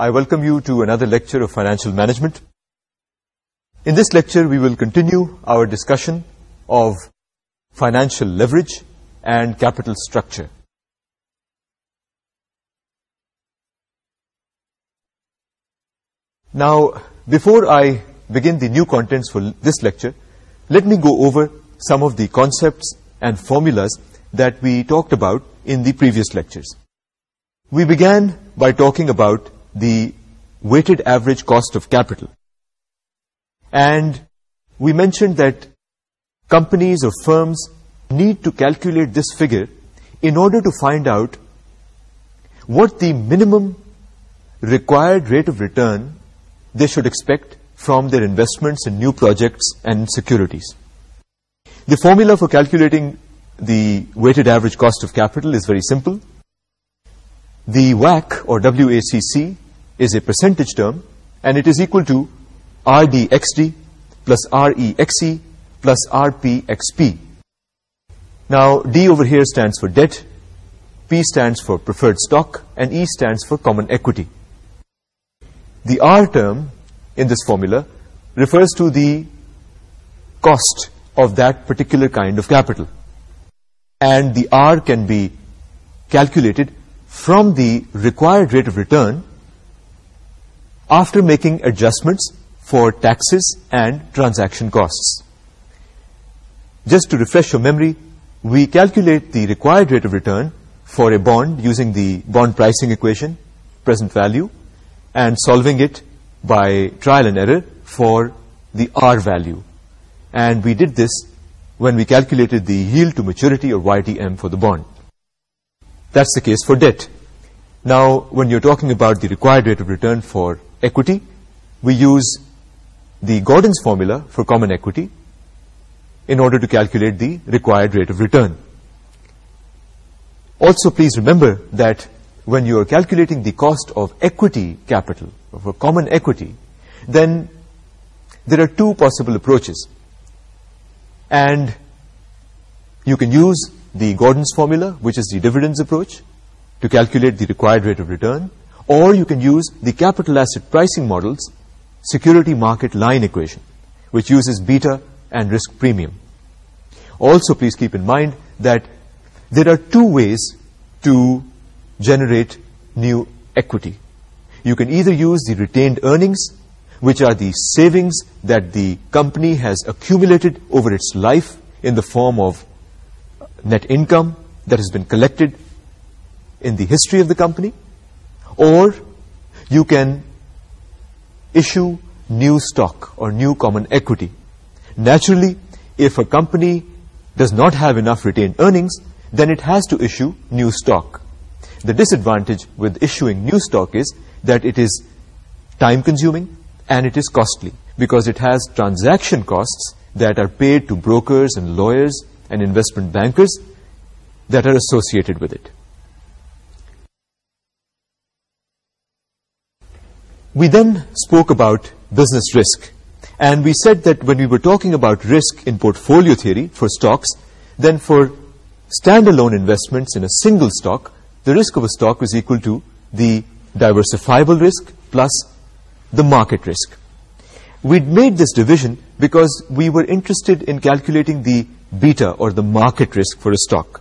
I welcome you to another lecture of financial management. In this lecture, we will continue our discussion of financial leverage and capital structure. Now, before I begin the new contents for this lecture, let me go over some of the concepts and formulas that we talked about in the previous lectures. We began by talking about the weighted average cost of capital. And we mentioned that companies or firms need to calculate this figure in order to find out what the minimum required rate of return they should expect from their investments in new projects and securities. The formula for calculating the weighted average cost of capital is very simple. The WACC, or WACC, is a percentage term and it is equal to RD XD plus RE XE plus RP XP. Now D over here stands for debt, P stands for preferred stock and E stands for common equity. The R term in this formula refers to the cost of that particular kind of capital and the R can be calculated from the required rate of return after making adjustments for taxes and transaction cost just to refresh your memory we calculate the required rate of return for a bond using the bond pricing equation present value and solving it by trial and error for the R value and we did this when we calculated the yield to maturity or Y T M for the bond that's the case for debt now when you talking about the required rate of return for equity, we use the Gordon's formula for common equity in order to calculate the required rate of return. Also, please remember that when you are calculating the cost of equity capital, for common equity, then there are two possible approaches. And you can use the Gordon's formula, which is the dividends approach, to calculate the required rate of return, or you can use the capital asset pricing models security market line equation which uses beta and risk premium. Also please keep in mind that there are two ways to generate new equity. You can either use the retained earnings which are the savings that the company has accumulated over its life in the form of net income that has been collected in the history of the company or you can issue new stock or new common equity naturally if a company does not have enough retained earnings then it has to issue new stock the disadvantage with issuing new stock is that it is time consuming and it is costly because it has transaction cost that are paid to brokers and lawyers and investment bankers that are associated with it we then spoke about business risk. And we said that when we were talking about risk in portfolio theory for stocks, then for standalone investments in a single stock, the risk of a stock was equal to the diversifiable risk plus the market risk. We'd made this division because we were interested in calculating the beta or the market risk for a stock.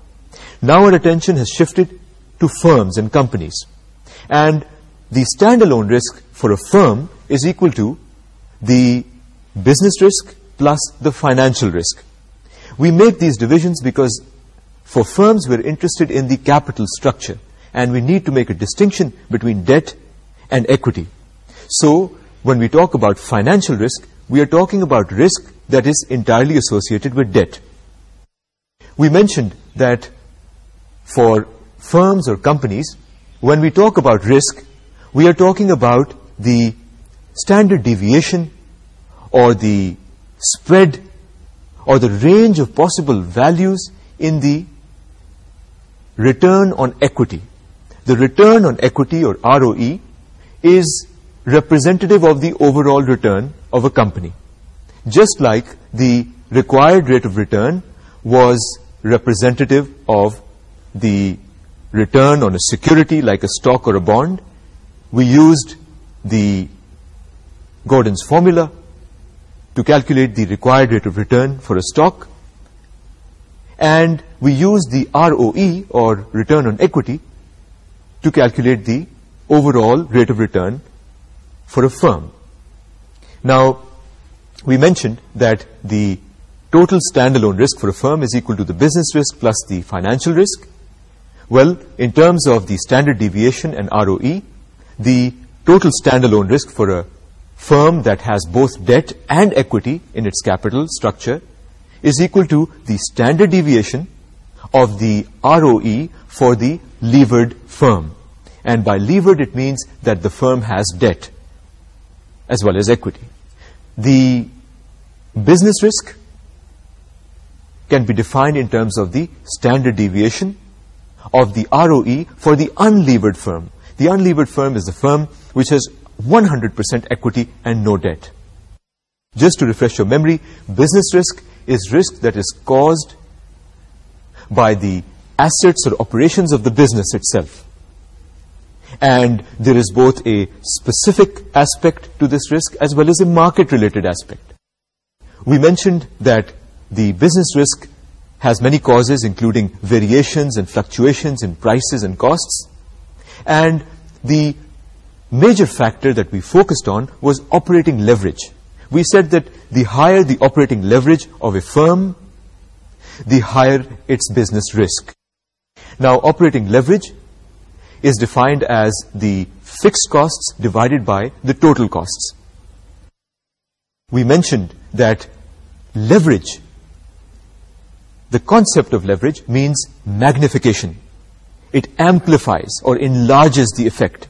Now our attention has shifted to firms and companies. And the standalone risk for a firm is equal to the business risk plus the financial risk. We make these divisions because for firms we're interested in the capital structure and we need to make a distinction between debt and equity. So when we talk about financial risk, we are talking about risk that is entirely associated with debt. We mentioned that for firms or companies, when we talk about risk, we are talking about the standard deviation or the spread or the range of possible values in the return on equity. The return on equity or ROE is representative of the overall return of a company. Just like the required rate of return was representative of the return on a security like a stock or a bond, we used the Gordon's formula to calculate the required rate of return for a stock and we use the ROE or return on equity to calculate the overall rate of return for a firm. Now, we mentioned that the total standalone risk for a firm is equal to the business risk plus the financial risk. Well, in terms of the standard deviation and ROE, the total standalone risk for a firm that has both debt and equity in its capital structure is equal to the standard deviation of the ROE for the levered firm. And by levered, it means that the firm has debt as well as equity. The business risk can be defined in terms of the standard deviation of the ROE for the unlevered firm. The unlevered firm is the firm which has 100% equity and no debt. Just to refresh your memory, business risk is risk that is caused by the assets or operations of the business itself. And there is both a specific aspect to this risk as well as a market-related aspect. We mentioned that the business risk has many causes including variations and fluctuations in prices and costs and the major factor that we focused on was operating leverage. We said that the higher the operating leverage of a firm, the higher its business risk. Now, operating leverage is defined as the fixed costs divided by the total costs. We mentioned that leverage, the concept of leverage, means magnification it amplifies or enlarges the effect.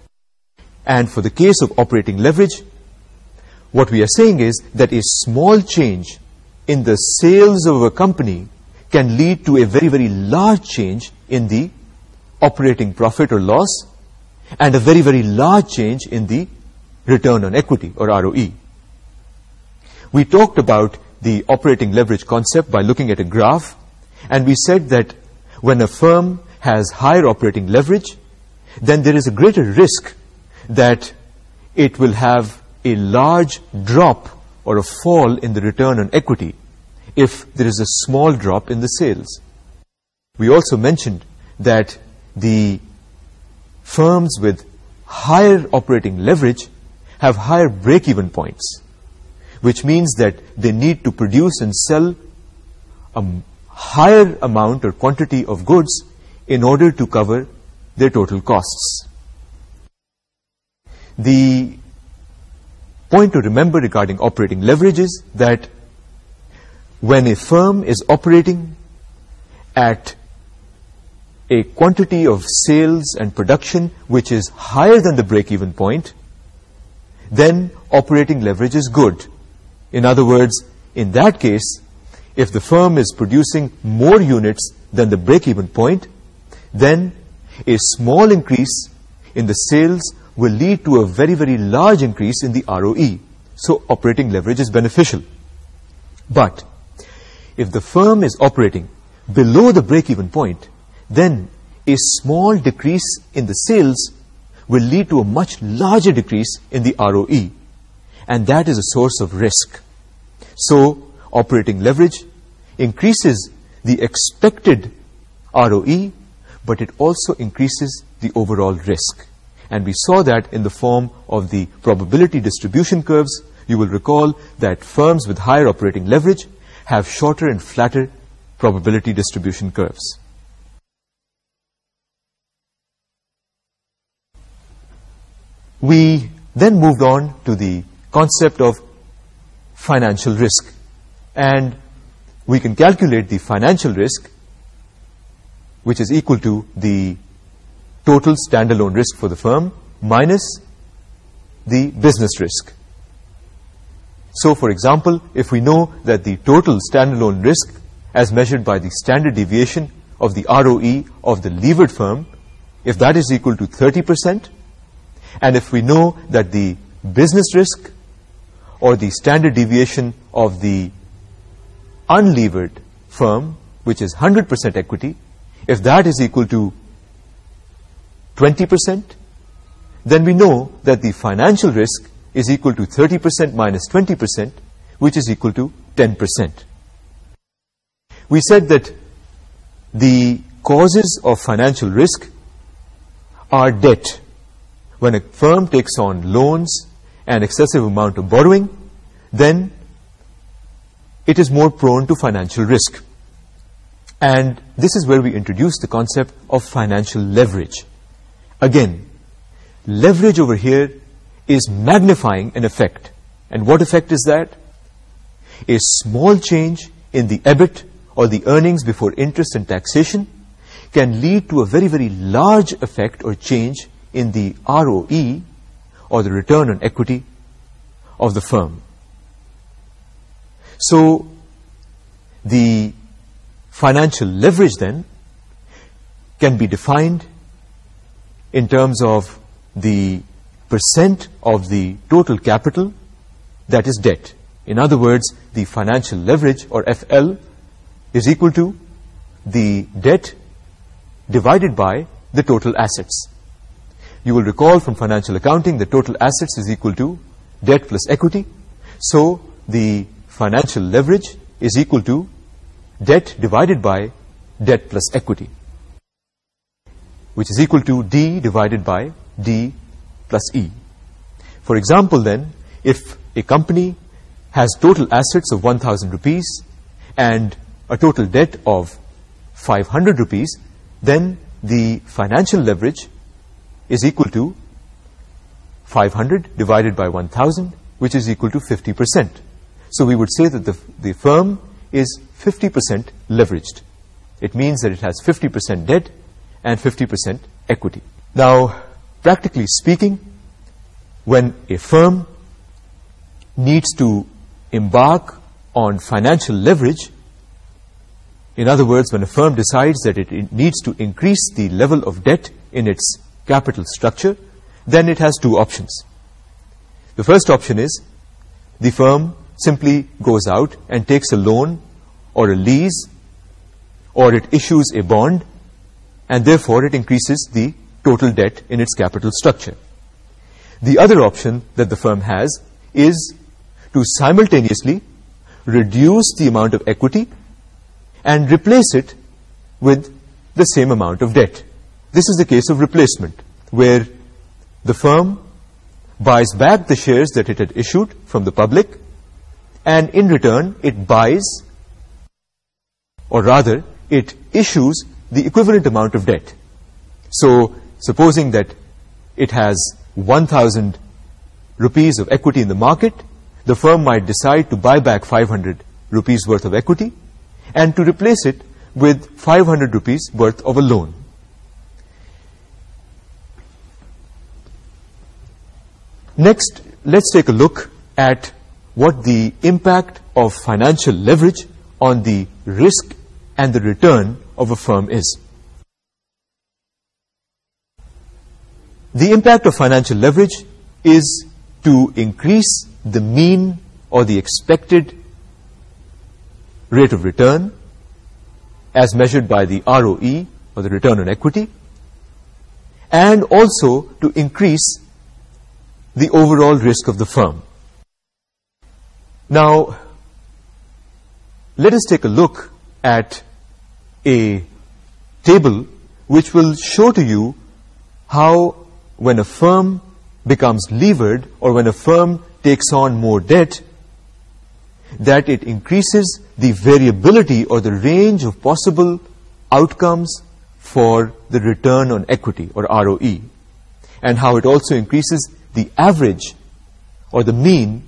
And for the case of operating leverage, what we are saying is that a small change in the sales of a company can lead to a very, very large change in the operating profit or loss and a very, very large change in the return on equity or ROE. We talked about the operating leverage concept by looking at a graph and we said that when a firm has higher operating leverage, then there is a greater risk that it will have a large drop or a fall in the return on equity if there is a small drop in the sales. We also mentioned that the firms with higher operating leverage have higher break-even points, which means that they need to produce and sell a higher amount or quantity of goods in order to cover their total costs. The point to remember regarding operating leverage is that when a firm is operating at a quantity of sales and production which is higher than the break-even point, then operating leverage is good. In other words, in that case, if the firm is producing more units than the break-even point, then a small increase in the sales will lead to a very, very large increase in the ROE. So operating leverage is beneficial. But if the firm is operating below the break-even point, then a small decrease in the sales will lead to a much larger decrease in the ROE. And that is a source of risk. So operating leverage increases the expected ROE but it also increases the overall risk. And we saw that in the form of the probability distribution curves. You will recall that firms with higher operating leverage have shorter and flatter probability distribution curves. We then moved on to the concept of financial risk. And we can calculate the financial risk which is equal to the total standalone risk for the firm minus the business risk. So, for example, if we know that the total standalone risk as measured by the standard deviation of the ROE of the levered firm, if that is equal to 30%, and if we know that the business risk or the standard deviation of the unlevered firm, which is 100% equity, if that is equal to 20%, then we know that the financial risk is equal to 30% minus 20%, which is equal to 10%. We said that the causes of financial risk are debt. When a firm takes on loans and excessive amount of borrowing, then it is more prone to financial risk. And this is where we introduce the concept of financial leverage. Again, leverage over here is magnifying an effect. And what effect is that? A small change in the EBIT or the earnings before interest and taxation can lead to a very, very large effect or change in the ROE or the return on equity of the firm. So, the financial leverage then can be defined in terms of the percent of the total capital that is debt. In other words, the financial leverage or FL is equal to the debt divided by the total assets. You will recall from financial accounting the total assets is equal to debt plus equity. So the financial leverage is equal to debt divided by debt plus equity which is equal to D divided by D plus E. For example then, if a company has total assets of 1,000 rupees and a total debt of 500 rupees, then the financial leverage is equal to 500 divided by 1,000, which is equal to 50%. So we would say that the, the firm is 50% leveraged. It means that it has 50% debt and 50% equity. Now, practically speaking, when a firm needs to embark on financial leverage, in other words, when a firm decides that it needs to increase the level of debt in its capital structure, then it has two options. The first option is the firm simply goes out and takes a loan or a lease or it issues a bond and therefore it increases the total debt in its capital structure. The other option that the firm has is to simultaneously reduce the amount of equity and replace it with the same amount of debt. This is the case of replacement where the firm buys back the shares that it had issued from the public and in return it buys or rather it issues the equivalent amount of debt. So supposing that it has 1,000 rupees of equity in the market, the firm might decide to buy back 500 rupees worth of equity and to replace it with 500 rupees worth of a loan. Next, let's take a look at what the impact of financial leverage on the risk and the return of a firm is. The impact of financial leverage is to increase the mean or the expected rate of return as measured by the ROE or the return on equity and also to increase the overall risk of the firm. Now, let us take a look at a table which will show to you how when a firm becomes levered or when a firm takes on more debt that it increases the variability or the range of possible outcomes for the return on equity or ROE and how it also increases the average or the mean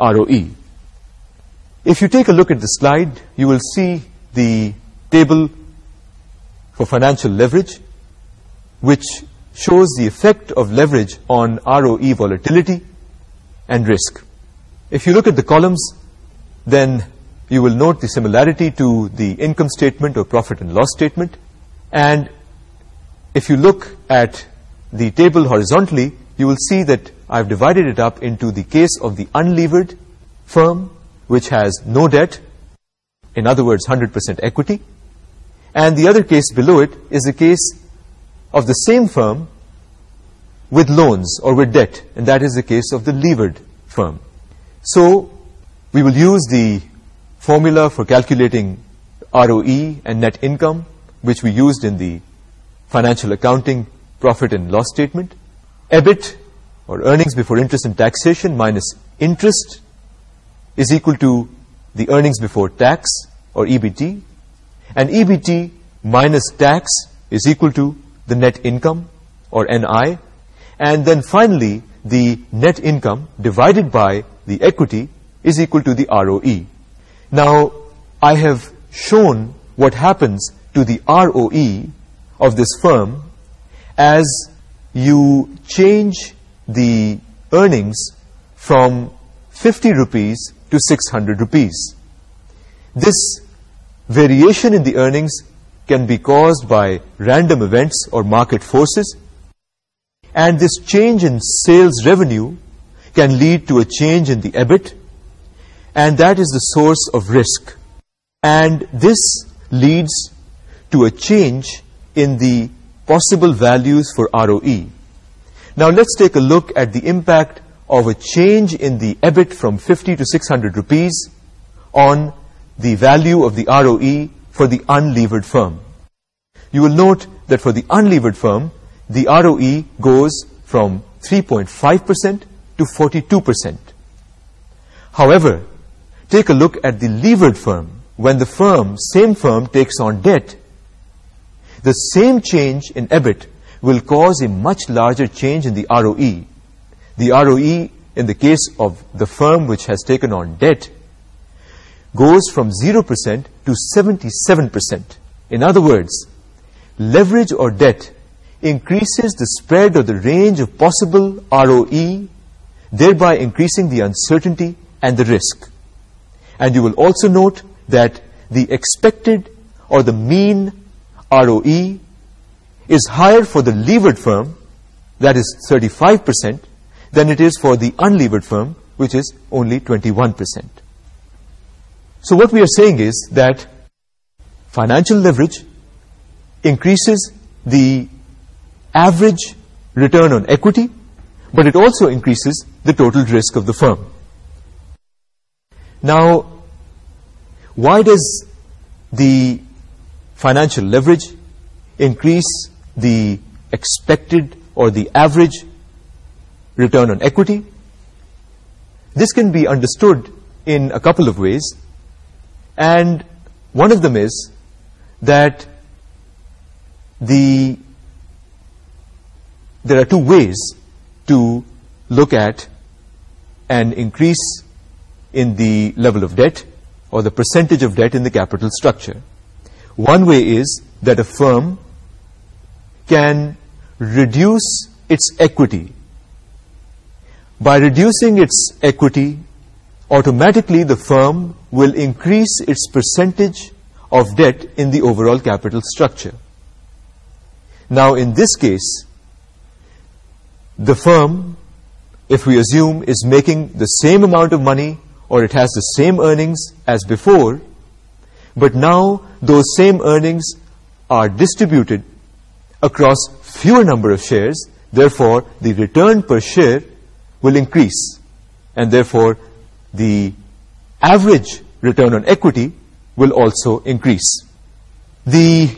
ROE. If you take a look at the slide, you will see the table for financial leverage, which shows the effect of leverage on ROE volatility and risk. If you look at the columns, then you will note the similarity to the income statement or profit and loss statement. And if you look at the table horizontally, you will see that I've divided it up into the case of the unlevered firm, which has no debt, in other words, 100% equity, and the other case below it is the case of the same firm with loans or with debt, and that is the case of the levered firm. So we will use the formula for calculating ROE and net income, which we used in the financial accounting profit and loss statement. EBIT, or earnings before interest and taxation, minus interest is equal to the earnings before tax or EBT and EBT minus tax is equal to the net income or NI and then finally the net income divided by the equity is equal to the ROE. Now I have shown what happens to the ROE of this firm as you change the earnings from 50 rupees to 600 rupees. This variation in the earnings can be caused by random events or market forces and this change in sales revenue can lead to a change in the EBIT and that is the source of risk and this leads to a change in the possible values for ROE. Now let's take a look at the impact of a change in the EBIT from 50 to 600 rupees on the value of the ROE for the unlevered firm. You will note that for the unlevered firm, the ROE goes from 3.5% to 42%. However, take a look at the levered firm. When the firm, same firm, takes on debt, the same change in EBIT will cause a much larger change in the ROE the ROE in the case of the firm which has taken on debt goes from 0% to 77%. In other words, leverage or debt increases the spread or the range of possible ROE, thereby increasing the uncertainty and the risk. And you will also note that the expected or the mean ROE is higher for the levered firm, that is thirty-five percent than it is for the unlevered firm, which is only 21%. So what we are saying is that financial leverage increases the average return on equity, but it also increases the total risk of the firm. Now, why does the financial leverage increase the expected or the average return on equity. This can be understood in a couple of ways. And one of them is that the there are two ways to look at an increase in the level of debt or the percentage of debt in the capital structure. One way is that a firm can reduce its equity by reducing its equity, automatically the firm will increase its percentage of debt in the overall capital structure. Now, in this case, the firm, if we assume, is making the same amount of money or it has the same earnings as before, but now those same earnings are distributed across fewer number of shares, therefore the return per share will increase and therefore the average return on equity will also increase. The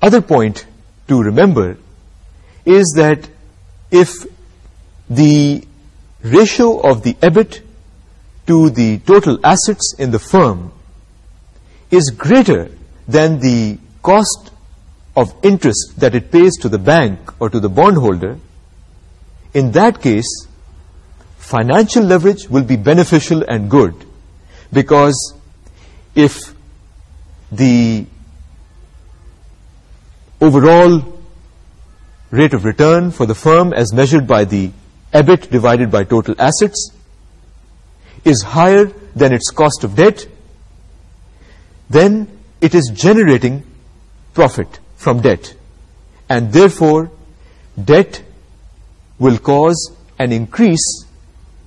other point to remember is that if the ratio of the EBIT to the total assets in the firm is greater than the cost of interest that it pays to the bank or to the bondholder, in that case, financial leverage will be beneficial and good because if the overall rate of return for the firm as measured by the EBIT divided by total assets is higher than its cost of debt, then it is generating profit from debt. And therefore, debt will cause an increase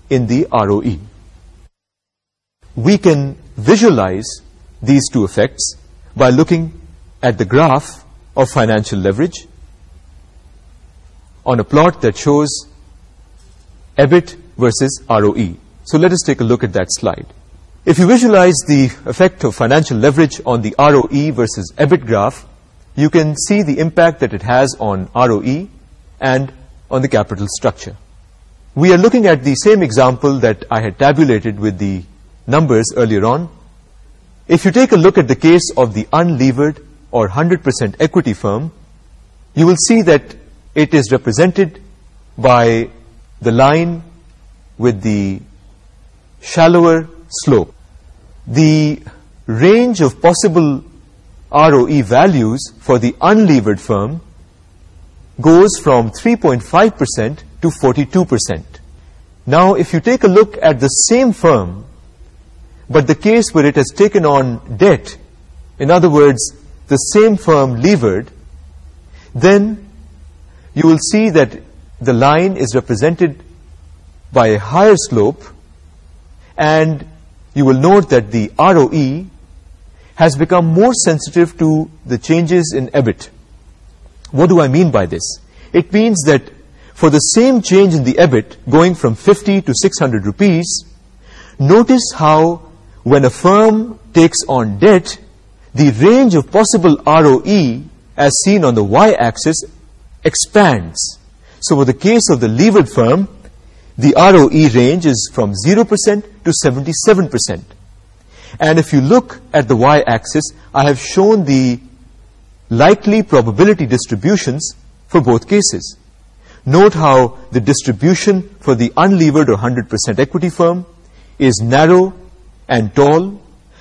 in the ROE. We can visualize these two effects by looking at the graph of financial leverage on a plot that shows EBIT versus ROE. So let us take a look at that slide. If you visualize the effect of financial leverage on the ROE versus EBIT graph, you can see the impact that it has on ROE and on the capital structure we are looking at the same example that I had tabulated with the numbers earlier on. If you take a look at the case of the unlevered or 100% equity firm, you will see that it is represented by the line with the shallower slope. The range of possible ROE values for the unlevered firm goes from 3.5% to 42%. Now, if you take a look at the same firm, but the case where it has taken on debt, in other words, the same firm levered, then you will see that the line is represented by a higher slope, and you will note that the ROE has become more sensitive to the changes in EBIT. What do I mean by this? It means that for the same change in the EBIT going from 50 to 600 rupees, notice how when a firm takes on debt, the range of possible ROE as seen on the y-axis expands. So for the case of the levered firm, the ROE range is from 0% to 77%. And if you look at the y-axis, I have shown the likely probability distributions for both cases. Note how the distribution for the unlevered or 100% equity firm is narrow and tall,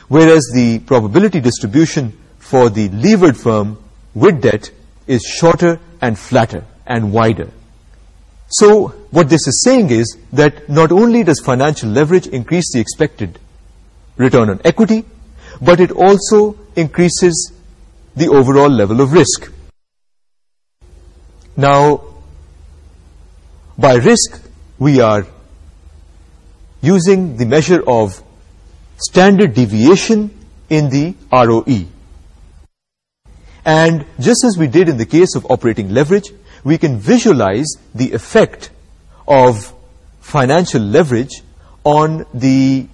whereas the probability distribution for the levered firm with debt is shorter and flatter and wider. So what this is saying is that not only does financial leverage increase the expected return on equity, but it also increases the overall level of risk. Now, by risk we are using the measure of standard deviation in the ROE. And just as we did in the case of operating leverage, we can visualize the effect of financial leverage on the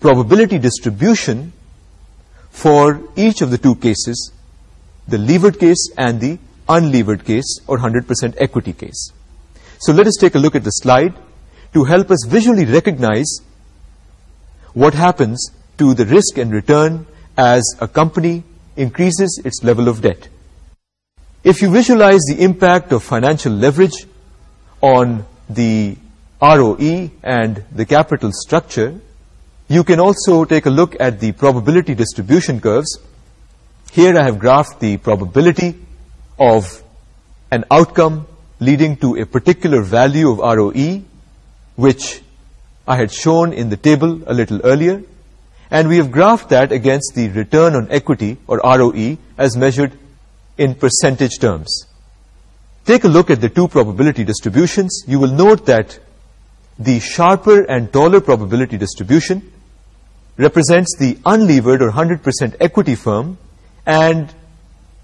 probability distribution for each of the two cases, the levered case and the unlevered case or 100% equity case. So let us take a look at the slide to help us visually recognize what happens to the risk and return as a company increases its level of debt. If you visualize the impact of financial leverage on the ROE and the capital structure, you can also take a look at the probability distribution curves. Here I have graphed the probability of an outcome leading to a particular value of ROE, which I had shown in the table a little earlier, and we have graphed that against the return on equity, or ROE, as measured in percentage terms. Take a look at the two probability distributions. You will note that the sharper and taller probability distribution represents the unlevered or 100% equity firm, and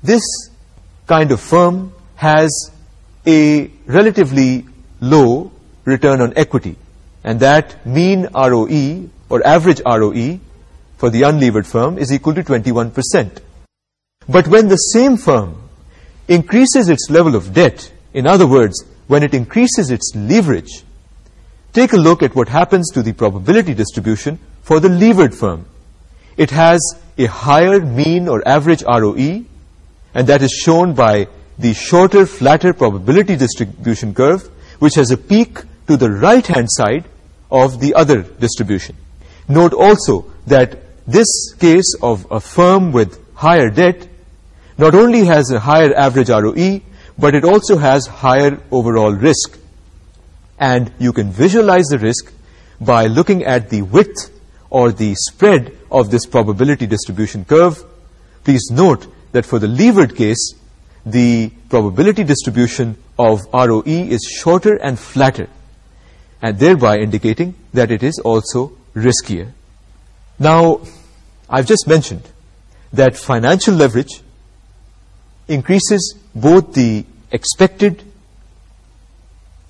this kind of firm has a relatively low return on equity and that mean ROE or average ROE for the unlevered firm is equal to 21%. But when the same firm increases its level of debt, in other words, when it increases its leverage, take a look at what happens to the probability distribution for the levered firm. It has a higher mean or average ROE and that is shown by the shorter, flatter probability distribution curve, which has a peak to the right-hand side of the other distribution. Note also that this case of a firm with higher debt not only has a higher average ROE, but it also has higher overall risk. And you can visualize the risk by looking at the width or the spread of this probability distribution curve. Please note that for the levered case, the probability distribution of ROE is shorter and flatter and thereby indicating that it is also riskier. Now, I've just mentioned that financial leverage increases both the expected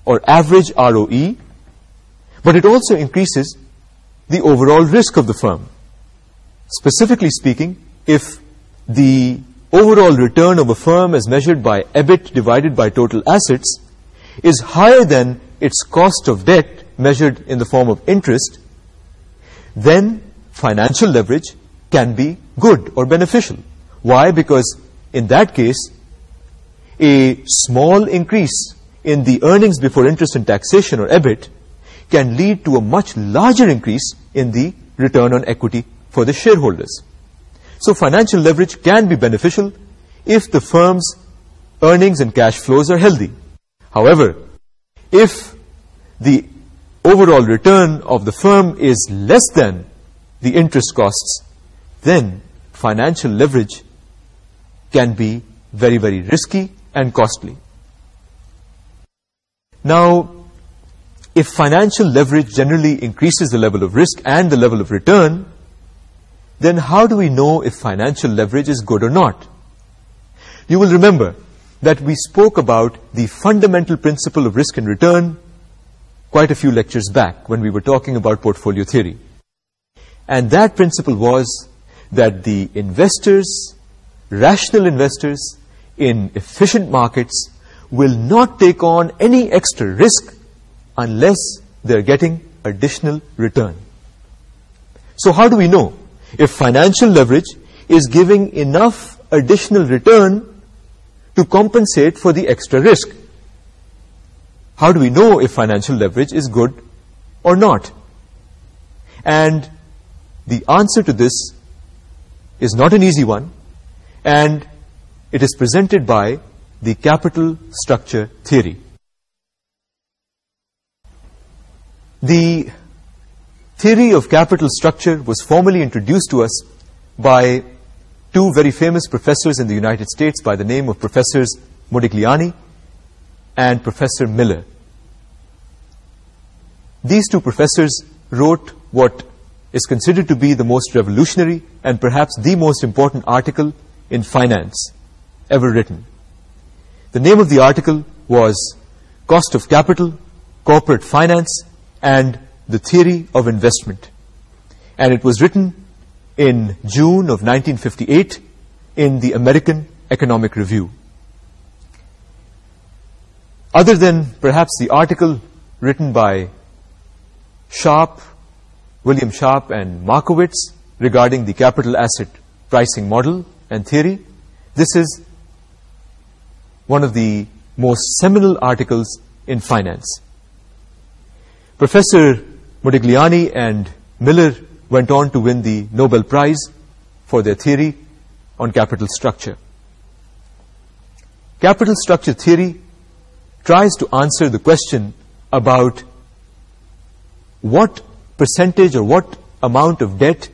or average ROE, but it also increases the overall risk of the firm. Specifically speaking, if the overall return of a firm as measured by EBIT divided by total assets is higher than its cost of debt measured in the form of interest, then financial leverage can be good or beneficial. Why? Because in that case, a small increase in the earnings before interest and taxation or EBIT can lead to a much larger increase in the return on equity for the shareholders. So financial leverage can be beneficial if the firm's earnings and cash flows are healthy however if the overall return of the firm is less than the interest cost then financial leverage can be very very risky and costly now if financial leverage generally increase the level of risk and the level of return then how do we know if financial leverage is good or not? You will remember that we spoke about the fundamental principle of risk and return quite a few lectures back when we were talking about portfolio theory. And that principle was that the investors, rational investors in efficient markets will not take on any extra risk unless they're getting additional return. So how do we know? if financial leverage is giving enough additional return to compensate for the extra risk. How do we know if financial leverage is good or not? And the answer to this is not an easy one, and it is presented by the capital structure theory. The theory of capital structure was formally introduced to us by two very famous professors in the United States by the name of Professors Modigliani and Professor Miller. These two professors wrote what is considered to be the most revolutionary and perhaps the most important article in finance ever written. The name of the article was Cost of Capital, Corporate Finance, and the theory of investment and it was written in June of 1958 in the American Economic Review. Other than perhaps the article written by Sharpe, William Sharpe and Markowitz regarding the capital asset pricing model and theory, this is one of the most seminal articles in finance. Professor Modigliani and Miller went on to win the Nobel Prize for their theory on capital structure. Capital structure theory tries to answer the question about what percentage or what amount of debt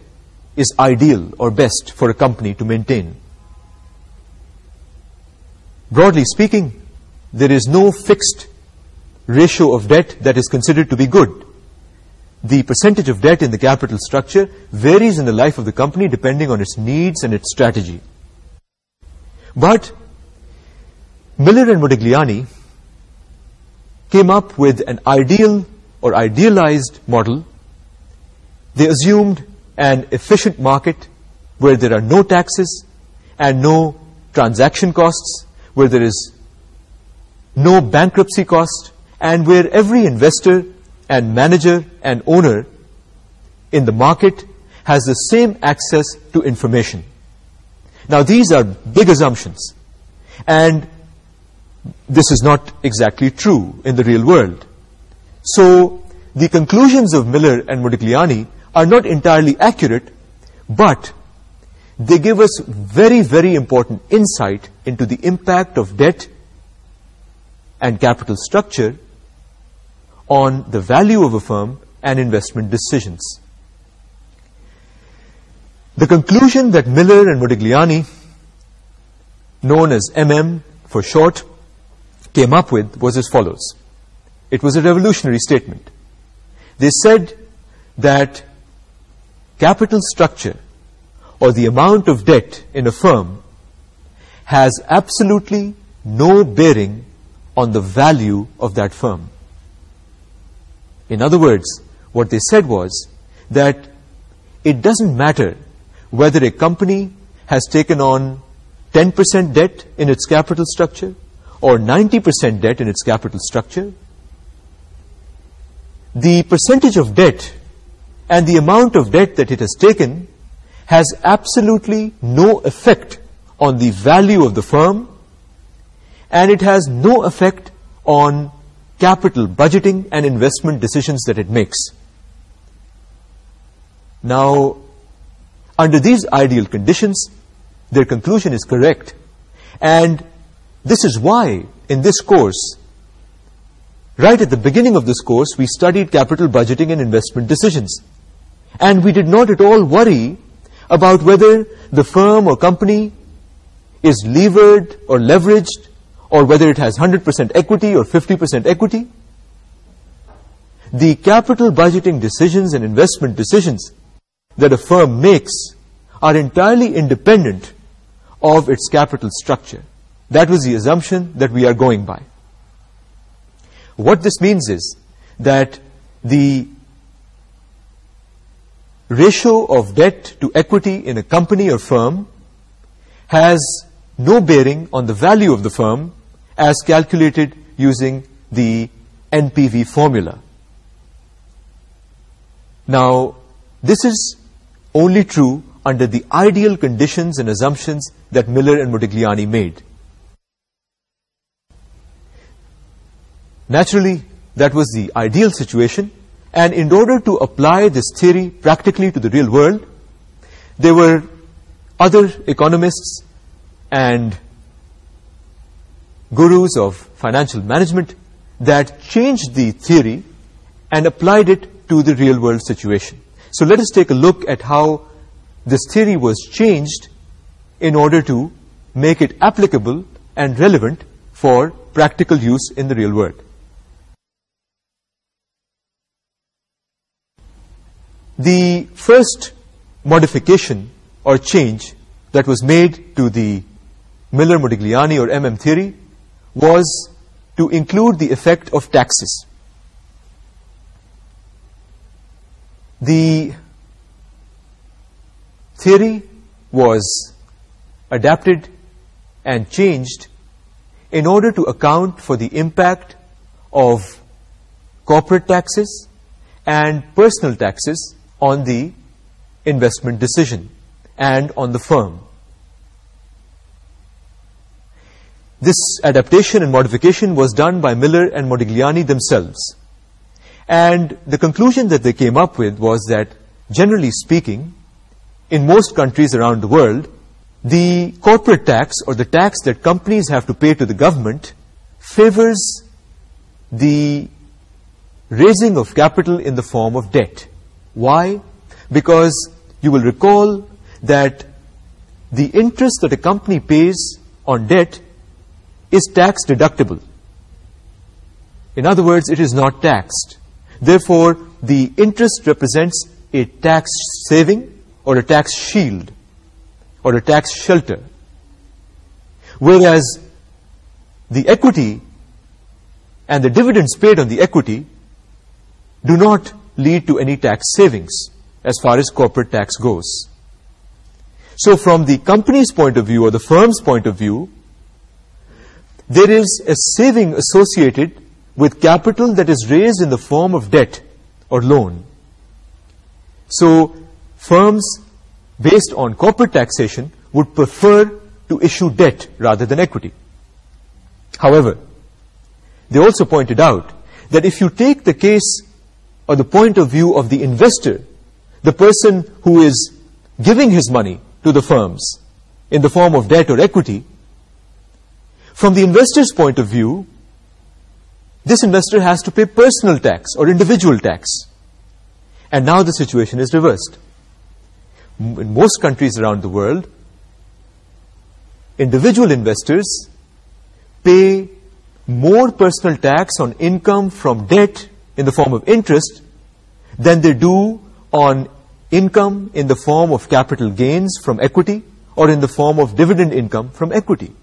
is ideal or best for a company to maintain. Broadly speaking, there is no fixed ratio of debt that is considered to be good the percentage of debt in the capital structure varies in the life of the company depending on its needs and its strategy. But Miller and Modigliani came up with an ideal or idealized model. They assumed an efficient market where there are no taxes and no transaction costs, where there is no bankruptcy cost, and where every investor and manager and owner in the market has the same access to information. Now these are big assumptions and this is not exactly true in the real world. So the conclusions of Miller and Modigliani are not entirely accurate but they give us very very important insight into the impact of debt and capital structure on the value of a firm and investment decisions. The conclusion that Miller and Modigliani, known as MM for short, came up with was as follows. It was a revolutionary statement. They said that capital structure or the amount of debt in a firm has absolutely no bearing on the value of that firm. In other words, what they said was that it doesn't matter whether a company has taken on 10% debt in its capital structure or 90% debt in its capital structure. The percentage of debt and the amount of debt that it has taken has absolutely no effect on the value of the firm and it has no effect on capital budgeting and investment decisions that it makes. Now, under these ideal conditions, their conclusion is correct. And this is why in this course, right at the beginning of this course, we studied capital budgeting and investment decisions. And we did not at all worry about whether the firm or company is levered or leveraged or whether it has 100% equity or 50% equity. The capital budgeting decisions and investment decisions that a firm makes are entirely independent of its capital structure. That was the assumption that we are going by. What this means is that the ratio of debt to equity in a company or firm has no bearing on the value of the firm as calculated using the NPV formula. Now, this is only true under the ideal conditions and assumptions that Miller and Modigliani made. Naturally, that was the ideal situation, and in order to apply this theory practically to the real world, there were other economists and gurus of financial management that changed the theory and applied it to the real world situation. So let us take a look at how this theory was changed in order to make it applicable and relevant for practical use in the real world. The first modification or change that was made to the Miller-Modigliani or MM theory was to include the effect of taxes. The theory was adapted and changed in order to account for the impact of corporate taxes and personal taxes on the investment decision and on the firm. This adaptation and modification was done by Miller and Modigliani themselves. And the conclusion that they came up with was that, generally speaking, in most countries around the world, the corporate tax or the tax that companies have to pay to the government favors the raising of capital in the form of debt. Why? Because you will recall that the interest that a company pays on debt is tax deductible. In other words, it is not taxed. Therefore, the interest represents a tax saving or a tax shield or a tax shelter. Whereas the equity and the dividends paid on the equity do not lead to any tax savings as far as corporate tax goes. So from the company's point of view or the firm's point of view, there is a saving associated with capital that is raised in the form of debt or loan. So firms based on corporate taxation would prefer to issue debt rather than equity. However, they also pointed out that if you take the case or the point of view of the investor, the person who is giving his money to the firms in the form of debt or equity, from the investor's point of view, this investor has to pay personal tax or individual tax. And now the situation is reversed. In most countries around the world, individual investors pay more personal tax on income from debt in the form of interest than they do on income in the form of capital gains from equity or in the form of dividend income from equity.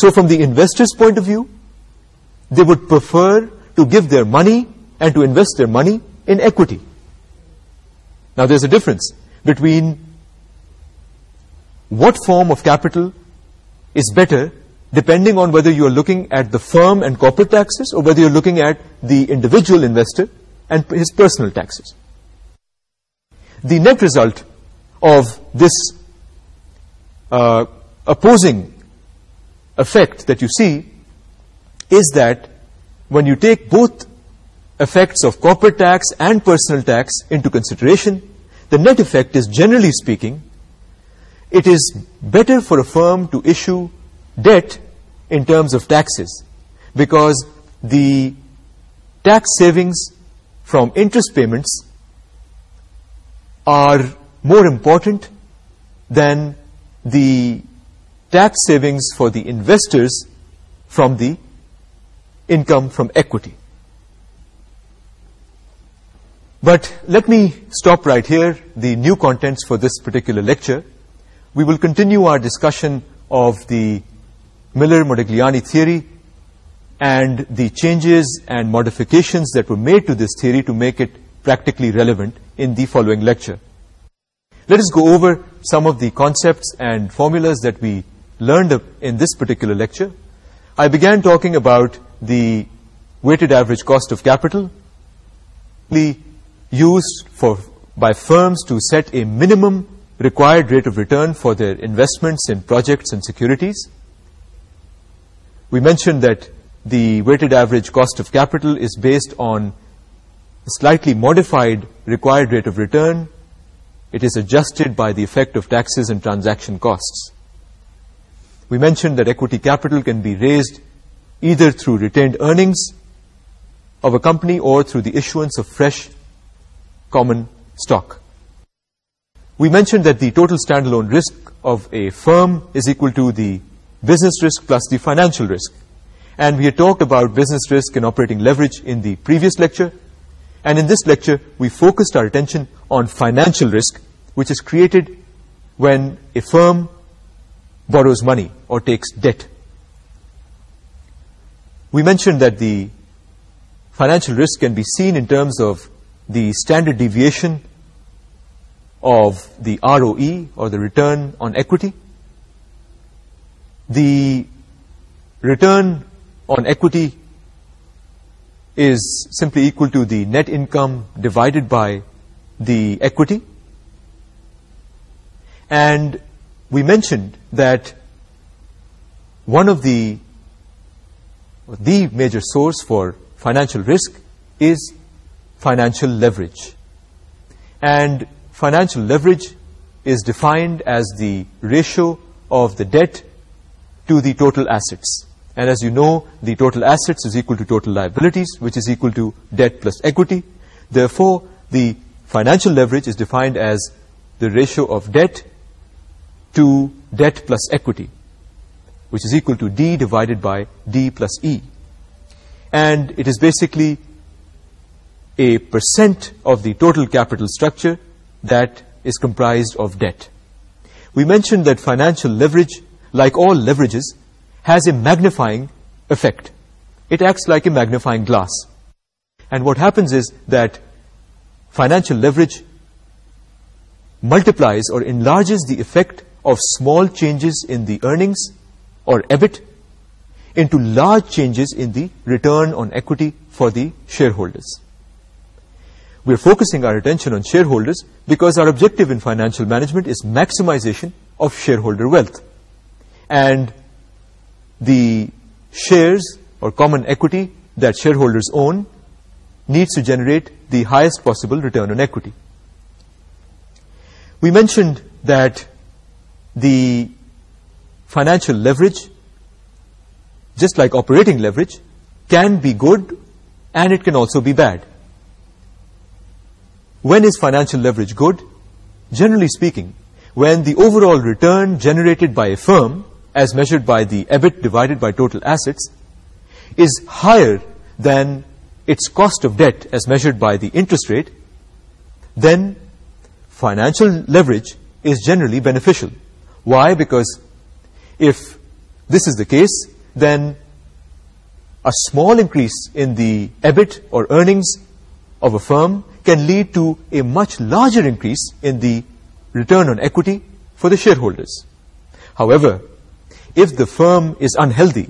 So from the investor's point of view, they would prefer to give their money and to invest their money in equity. Now there's a difference between what form of capital is better depending on whether you are looking at the firm and corporate taxes or whether you're looking at the individual investor and his personal taxes. The net result of this uh, opposing effect that you see is that when you take both effects of corporate tax and personal tax into consideration, the net effect is generally speaking, it is better for a firm to issue debt in terms of taxes because the tax savings from interest payments are more important than the tax savings for the investors from the income from equity. But let me stop right here, the new contents for this particular lecture. We will continue our discussion of the Miller-Modigliani theory and the changes and modifications that were made to this theory to make it practically relevant in the following lecture. Let us go over some of the concepts and formulas that we learned in this particular lecture, I began talking about the weighted average cost of capital used for by firms to set a minimum required rate of return for their investments in projects and securities. We mentioned that the weighted average cost of capital is based on a slightly modified required rate of return. It is adjusted by the effect of taxes and transaction costs we mentioned that equity capital can be raised either through retained earnings of a company or through the issuance of fresh common stock. We mentioned that the total standalone risk of a firm is equal to the business risk plus the financial risk. And we had talked about business risk and operating leverage in the previous lecture. And in this lecture, we focused our attention on financial risk, which is created when a firm borrows money or takes debt. We mentioned that the financial risk can be seen in terms of the standard deviation of the ROE or the return on equity. The return on equity is simply equal to the net income divided by the equity. And we mentioned that one of the the major source for financial risk is financial leverage. And financial leverage is defined as the ratio of the debt to the total assets. And as you know the total assets is equal to total liabilities which is equal to debt plus equity. Therefore the financial leverage is defined as the ratio of debt to debt plus equity, which is equal to D divided by D plus E. And it is basically a percent of the total capital structure that is comprised of debt. We mentioned that financial leverage, like all leverages, has a magnifying effect. It acts like a magnifying glass. And what happens is that financial leverage multiplies or enlarges the effect of small changes in the earnings or EBIT into large changes in the return on equity for the shareholders. We are focusing our attention on shareholders because our objective in financial management is maximization of shareholder wealth. And the shares or common equity that shareholders own needs to generate the highest possible return on equity. We mentioned that the financial leverage, just like operating leverage, can be good and it can also be bad. When is financial leverage good? Generally speaking, when the overall return generated by a firm, as measured by the EBIT divided by total assets, is higher than its cost of debt as measured by the interest rate, then financial leverage is generally beneficial. Why? Because if this is the case, then a small increase in the EBIT or earnings of a firm can lead to a much larger increase in the return on equity for the shareholders. However, if the firm is unhealthy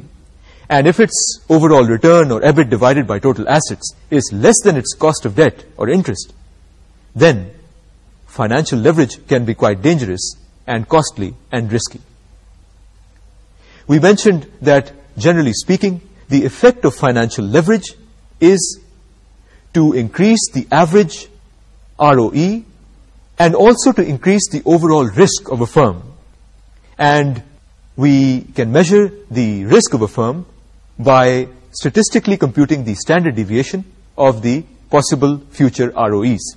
and if its overall return or EBIT divided by total assets is less than its cost of debt or interest, then financial leverage can be quite dangerous and costly and risky. We mentioned that, generally speaking, the effect of financial leverage is to increase the average ROE and also to increase the overall risk of a firm. And we can measure the risk of a firm by statistically computing the standard deviation of the possible future ROEs.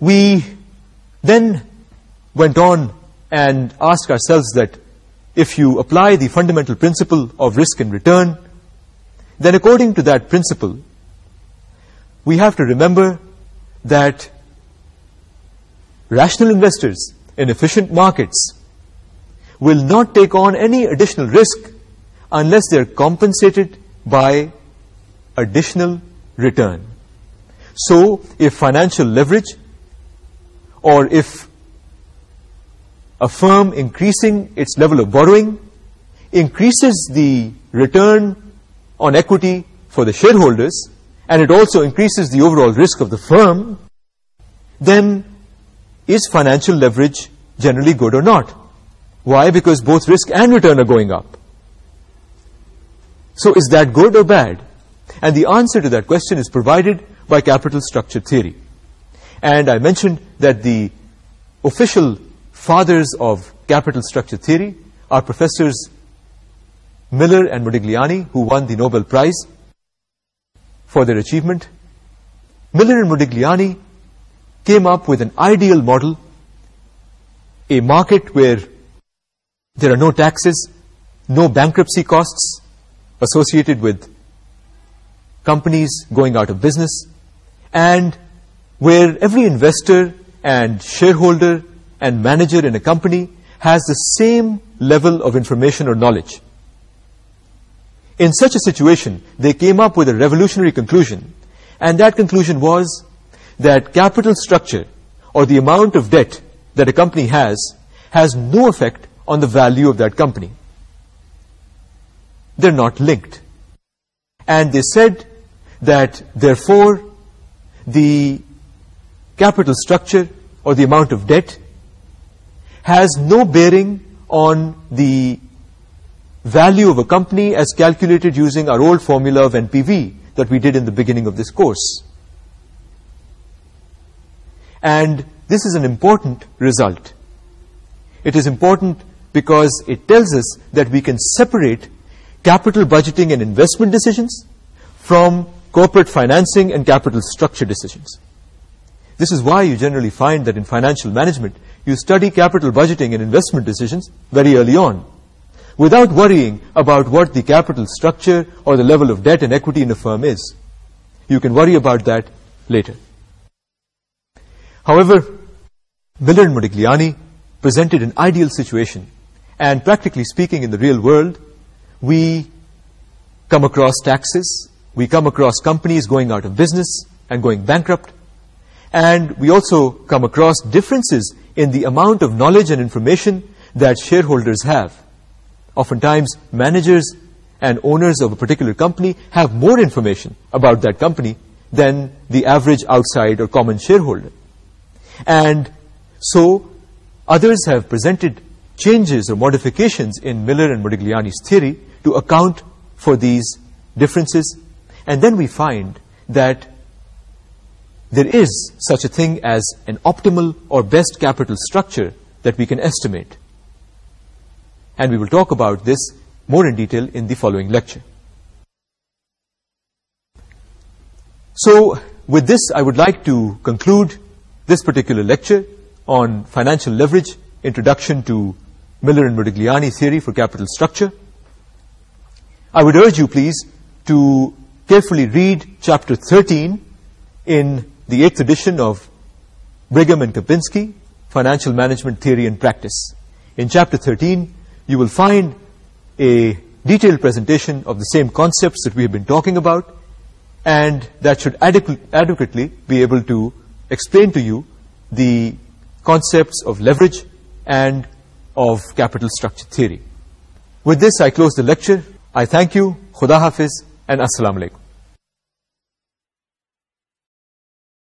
We then went on and asked ourselves that if you apply the fundamental principle of risk and return, then according to that principle, we have to remember that rational investors in efficient markets will not take on any additional risk unless they are compensated by additional return. So, if financial leverage or if a firm increasing its level of borrowing increases the return on equity for the shareholders and it also increases the overall risk of the firm, then is financial leverage generally good or not? Why? Because both risk and return are going up. So is that good or bad? And the answer to that question is provided by capital structure theory. And I mentioned that the official fathers of capital structure theory are professors Miller and Modigliani, who won the Nobel Prize for their achievement. Miller and Modigliani came up with an ideal model, a market where there are no taxes, no bankruptcy costs associated with companies going out of business, and where every investor and shareholder and manager in a company has the same level of information or knowledge. In such a situation, they came up with a revolutionary conclusion, and that conclusion was that capital structure, or the amount of debt that a company has, has no effect on the value of that company. They're not linked. And they said that, therefore, the capital structure, or the amount of debt, has no bearing on the value of a company as calculated using our old formula of NPV that we did in the beginning of this course. And this is an important result. It is important because it tells us that we can separate capital budgeting and investment decisions from corporate financing and capital structure decisions. This is why you generally find that in financial management, you study capital budgeting and investment decisions very early on, without worrying about what the capital structure or the level of debt and equity in a firm is. You can worry about that later. However, Miller and Modigliani presented an ideal situation, and practically speaking in the real world, we come across taxes, we come across companies going out of business and going bankrupt, and we also come across differences in the amount of knowledge and information that shareholders have. Oftentimes, managers and owners of a particular company have more information about that company than the average outside or common shareholder. And so, others have presented changes or modifications in Miller and Modigliani's theory to account for these differences, and then we find that there is such a thing as an optimal or best capital structure that we can estimate. And we will talk about this more in detail in the following lecture. So, with this, I would like to conclude this particular lecture on financial leverage, introduction to Miller and Modigliani theory for capital structure. I would urge you, please, to carefully read chapter 13 in the eighth edition of Brigham and Gapenski, Financial Management Theory and Practice. In chapter 13, you will find a detailed presentation of the same concepts that we have been talking about, and that should adequately be able to explain to you the concepts of leverage and of capital structure theory. With this, I close the lecture. I thank you. Khuda Hafiz and Assalamu Alaikum.